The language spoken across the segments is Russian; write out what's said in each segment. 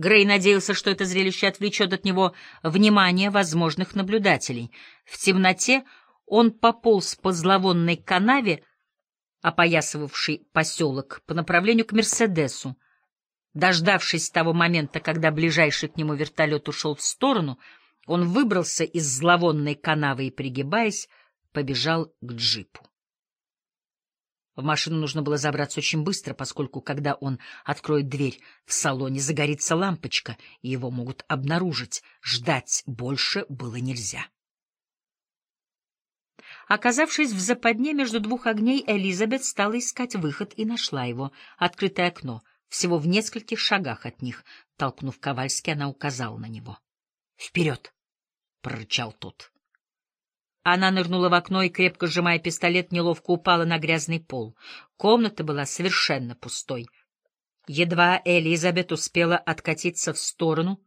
Грей надеялся, что это зрелище отвлечет от него внимание возможных наблюдателей. В темноте он пополз по зловонной канаве, опоясывавшей поселок, по направлению к Мерседесу. Дождавшись того момента, когда ближайший к нему вертолет ушел в сторону, он выбрался из зловонной канавы и, пригибаясь, побежал к джипу. В машину нужно было забраться очень быстро, поскольку, когда он откроет дверь, в салоне загорится лампочка, и его могут обнаружить. Ждать больше было нельзя. Оказавшись в западне между двух огней, Элизабет стала искать выход и нашла его. Открытое окно, всего в нескольких шагах от них. Толкнув Ковальски, она указала на него. «Вперед!» — прорычал тот. Она нырнула в окно и, крепко сжимая пистолет, неловко упала на грязный пол. Комната была совершенно пустой. Едва Элизабет успела откатиться в сторону,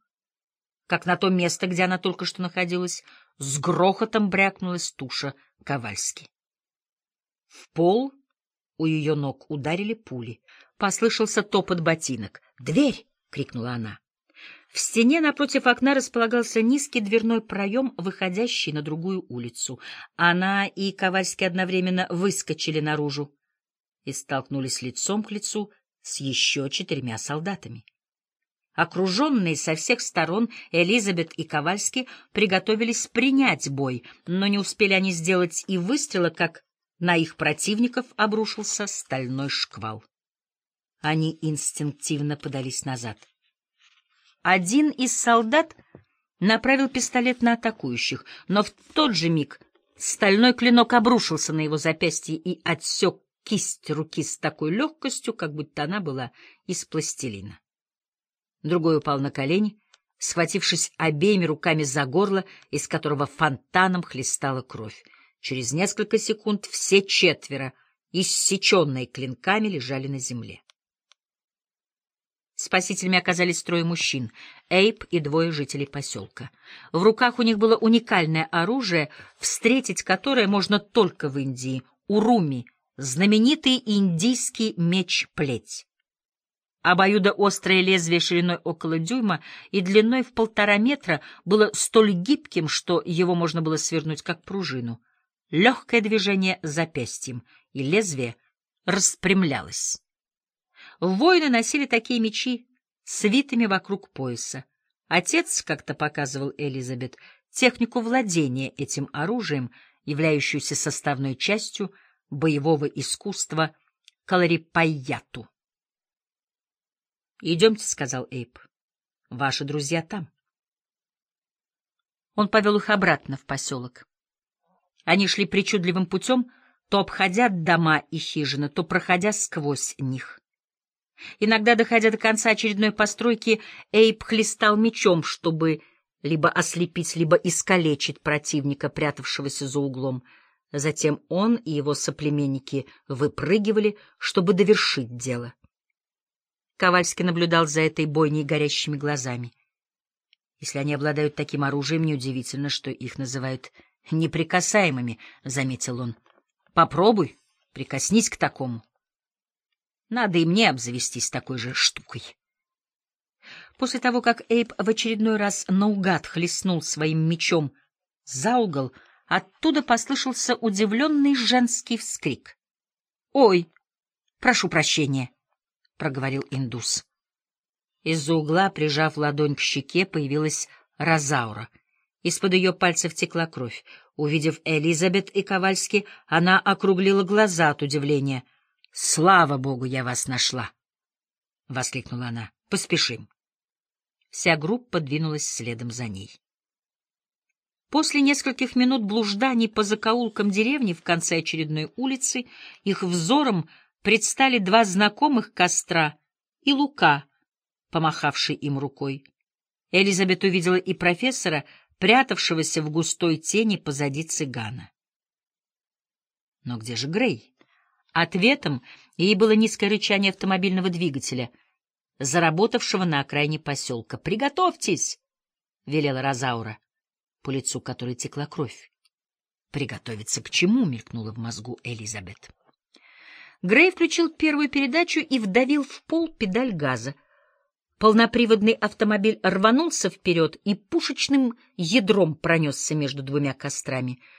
как на то место, где она только что находилась, с грохотом брякнулась туша Ковальски. В пол у ее ног ударили пули. Послышался топот ботинок. «Дверь!» — крикнула она. В стене напротив окна располагался низкий дверной проем, выходящий на другую улицу. Она и Ковальский одновременно выскочили наружу и столкнулись лицом к лицу с еще четырьмя солдатами. Окруженные со всех сторон, Элизабет и Ковальский приготовились принять бой, но не успели они сделать и выстрела, как на их противников обрушился стальной шквал. Они инстинктивно подались назад — один из солдат направил пистолет на атакующих, но в тот же миг стальной клинок обрушился на его запястье и отсек кисть руки с такой легкостью, как будто она была из пластилина. Другой упал на колени, схватившись обеими руками за горло, из которого фонтаном хлестала кровь. Через несколько секунд все четверо, иссеченные клинками, лежали на земле. Спасителями оказались трое мужчин — Эйп и двое жителей поселка. В руках у них было уникальное оружие, встретить которое можно только в Индии — уруми, знаменитый индийский меч-плеть. Обоюдоострое лезвие шириной около дюйма и длиной в полтора метра было столь гибким, что его можно было свернуть как пружину. Легкое движение запястьем, и лезвие распрямлялось. Воины носили такие мечи свитыми вокруг пояса. Отец как-то показывал Элизабет технику владения этим оружием, являющуюся составной частью боевого искусства каларипайяту. «Идемте», — сказал Эйп. «Ваши друзья там». Он повел их обратно в поселок. Они шли причудливым путем, то обходя дома и хижины, то проходя сквозь них. Иногда, доходя до конца очередной постройки, Эйп хлестал мечом, чтобы либо ослепить, либо искалечить противника, прятавшегося за углом. Затем он и его соплеменники выпрыгивали, чтобы довершить дело. Ковальский наблюдал за этой бойней горящими глазами. Если они обладают таким оружием, неудивительно, что их называют неприкасаемыми, — заметил он. — Попробуй, прикоснись к такому. Надо и мне обзавестись такой же штукой. После того, как Эйп в очередной раз наугад хлестнул своим мечом за угол, оттуда послышался удивленный женский вскрик. — Ой, прошу прощения, — проговорил индус. Из-за угла, прижав ладонь к щеке, появилась Розаура. Из-под ее пальцев текла кровь. Увидев Элизабет и Ковальски, она округлила глаза от удивления — Слава богу, я вас нашла! — воскликнула она. — Поспешим. Вся группа двинулась следом за ней. После нескольких минут блужданий по закоулкам деревни в конце очередной улицы их взором предстали два знакомых костра и Лука, помахавший им рукой. Элизабет увидела и профессора, прятавшегося в густой тени позади цыгана. Но где же Грей? Ответом ей было низкое рычание автомобильного двигателя, заработавшего на окраине поселка. «Приготовьтесь!» — велела Розаура, по лицу которой текла кровь. «Приготовиться к чему?» — мелькнула в мозгу Элизабет. Грей включил первую передачу и вдавил в пол педаль газа. Полноприводный автомобиль рванулся вперед и пушечным ядром пронесся между двумя кострами —